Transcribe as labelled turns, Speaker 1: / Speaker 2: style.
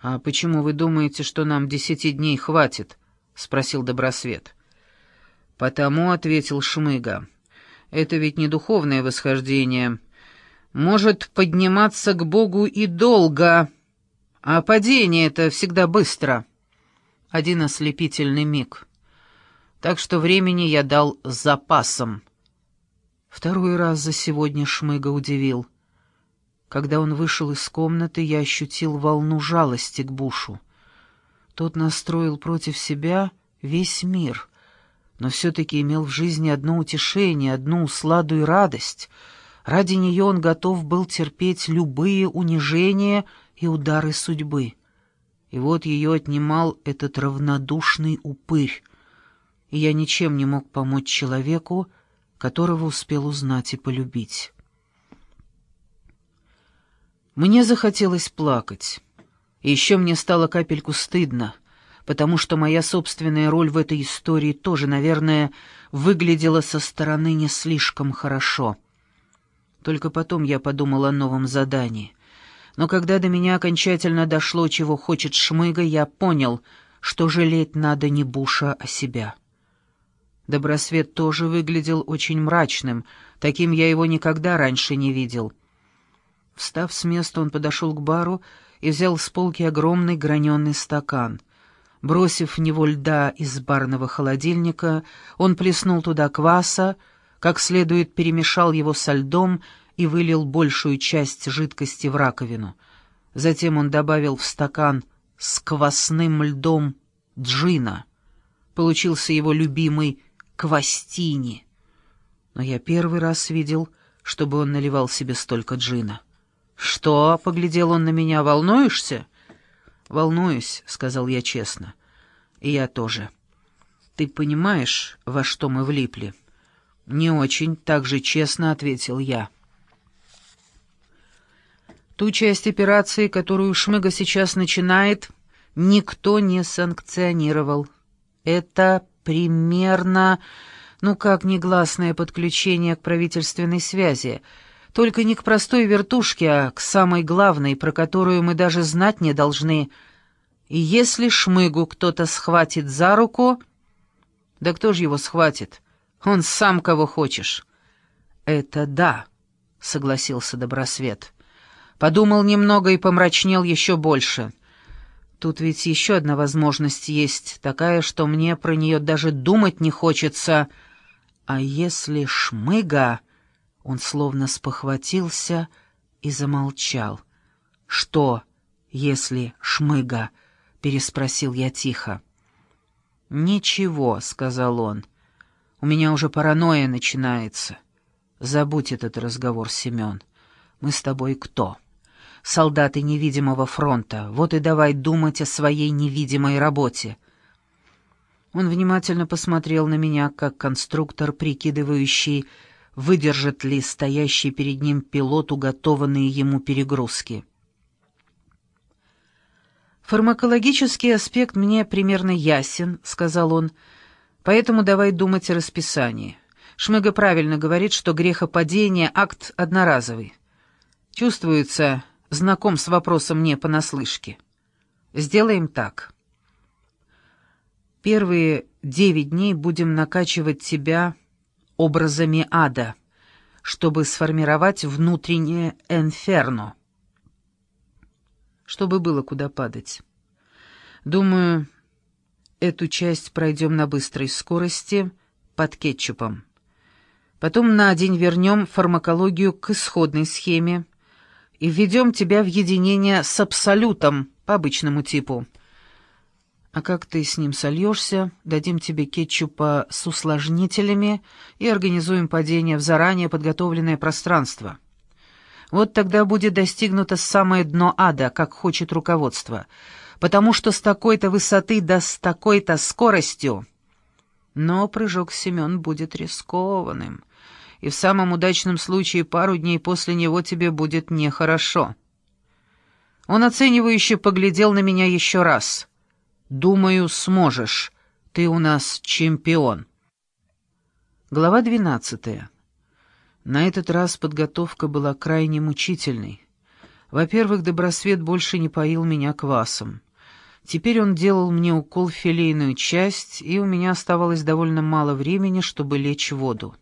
Speaker 1: «А почему вы думаете, что нам десяти дней хватит?» — спросил Добросвет. «Потому», — ответил Шмыга, — «это ведь не духовное восхождение. Может подниматься к Богу и долго, а падение — это всегда быстро». Один ослепительный миг. Так что времени я дал с запасом. Второй раз за сегодня Шмыга удивил. Когда он вышел из комнаты, я ощутил волну жалости к Бушу. Тот настроил против себя весь мир, но все-таки имел в жизни одно утешение, одну усладу и радость. Ради нее он готов был терпеть любые унижения и удары судьбы. И вот ее отнимал этот равнодушный упырь, и я ничем не мог помочь человеку, которого успел узнать и полюбить. Мне захотелось плакать. И еще мне стало капельку стыдно, потому что моя собственная роль в этой истории тоже, наверное, выглядела со стороны не слишком хорошо. Только потом я подумал о новом задании. Но когда до меня окончательно дошло, чего хочет Шмыга, я понял, что жалеть надо не Буша, а себя. Добросвет тоже выглядел очень мрачным, таким я его никогда раньше не видел — Встав с места, он подошел к бару и взял с полки огромный граненый стакан. Бросив в него льда из барного холодильника, он плеснул туда кваса, как следует перемешал его со льдом и вылил большую часть жидкости в раковину. Затем он добавил в стакан с квасным льдом джина. Получился его любимый квастини. Но я первый раз видел, чтобы он наливал себе столько джина. «Что?» — поглядел он на меня. «Волнуешься?» «Волнуюсь», — сказал я честно. «И я тоже. Ты понимаешь, во что мы влипли?» «Не очень», — так же честно ответил я. Ту часть операции, которую Шмыга сейчас начинает, никто не санкционировал. Это примерно, ну как негласное подключение к правительственной связи — только не к простой вертушке, а к самой главной, про которую мы даже знать не должны. И если шмыгу кто-то схватит за руку... Да кто же его схватит? Он сам кого хочешь. Это да, согласился Добросвет. Подумал немного и помрачнел еще больше. Тут ведь еще одна возможность есть, такая, что мне про нее даже думать не хочется. А если шмыга... Он словно спохватился и замолчал. «Что, если шмыга?» — переспросил я тихо. «Ничего», — сказал он. «У меня уже паранойя начинается. Забудь этот разговор, Семен. Мы с тобой кто? Солдаты невидимого фронта. Вот и давай думать о своей невидимой работе». Он внимательно посмотрел на меня, как конструктор, прикидывающий, выдержит ли стоящий перед ним пилот уготованные ему перегрузки. «Фармакологический аспект мне примерно ясен», — сказал он, — «поэтому давай думать о расписании. Шмыга правильно говорит, что грехопадение — акт одноразовый. Чувствуется, знаком с вопросом не понаслышке. Сделаем так. Первые девять дней будем накачивать тебя образами ада, чтобы сформировать внутреннее инферно. Чтобы было куда падать. Думаю, эту часть пройдем на быстрой скорости под кетчупом. Потом на день вернем фармакологию к исходной схеме и введем тебя в единение с абсолютом по обычному типу — а как ты с ним сольешься, дадим тебе кетчупа с усложнителями и организуем падение в заранее подготовленное пространство. Вот тогда будет достигнуто самое дно ада, как хочет руководство, потому что с такой-то высоты да с такой-то скоростью. Но прыжок Семен будет рискованным, и в самом удачном случае пару дней после него тебе будет нехорошо. Он оценивающе поглядел на меня еще раз — «Думаю, сможешь. Ты у нас чемпион». Глава двенадцатая. На этот раз подготовка была крайне мучительной. Во-первых, Добросвет больше не поил меня квасом. Теперь он делал мне укол в филейную часть, и у меня оставалось довольно мало времени, чтобы лечь в воду.